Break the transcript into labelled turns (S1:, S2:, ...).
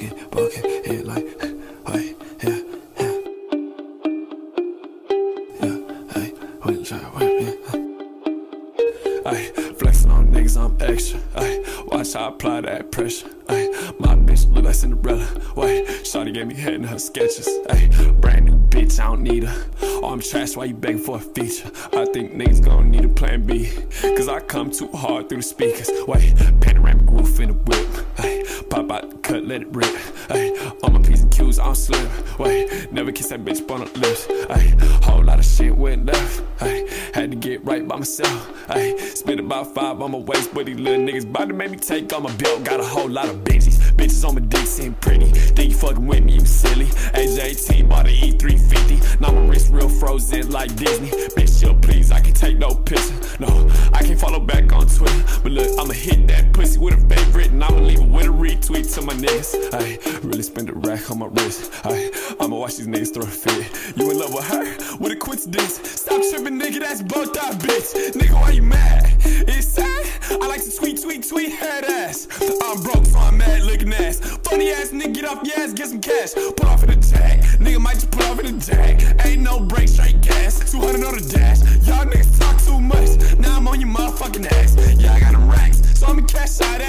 S1: fucking bucket it like, hey, yeah, Ay, flexing on niggas, I'm extra. Ay, watch how I apply that pressure. Ay, my bitch look like Cinderella. Wait, Shawty gave me head in her sketches. Ay, brand new bitch, I don't need her. Oh, I'm trash, why you begging for a feature? I think niggas gonna need a plan B. Cause I come too hard through the speakers. Wait, panoramic roof in the whip. The cut, let it rip. Ay, all my P's and Q's, I'm slim. Wait, never kiss that bitch on the lips. Ay, whole lot of shit went left. Ay, had to get right by myself. Ay, spent about five on my waist, but these little niggas bout to make me take all my belt. Got a whole lot of bitches. Bitches on my dick seem pretty. Think you fucking with me, you silly. Age 18, bought an E350. Now my wrist real frozen like Disney. Bitch, chill, please, I can take no picture. No, sweet to my niggas. I really spend a rack on my wrist. I, I'ma watch these niggas throw a fit. You in love with her? What a coincidence. Stop tripping, nigga, that's both our bitch. Nigga, why you mad? It's sad. I like to tweet, tweet, tweet, head ass. I'm broke, so I'm mad looking ass. Funny ass nigga, get off your ass, get some cash. Put off in the jack. Nigga might just put off in the jack. Ain't no break, straight gas. 200 on the dash. Y'all niggas talk too much. Now I'm on your motherfucking ass. Yeah, I got them racks. So I'ma cash out.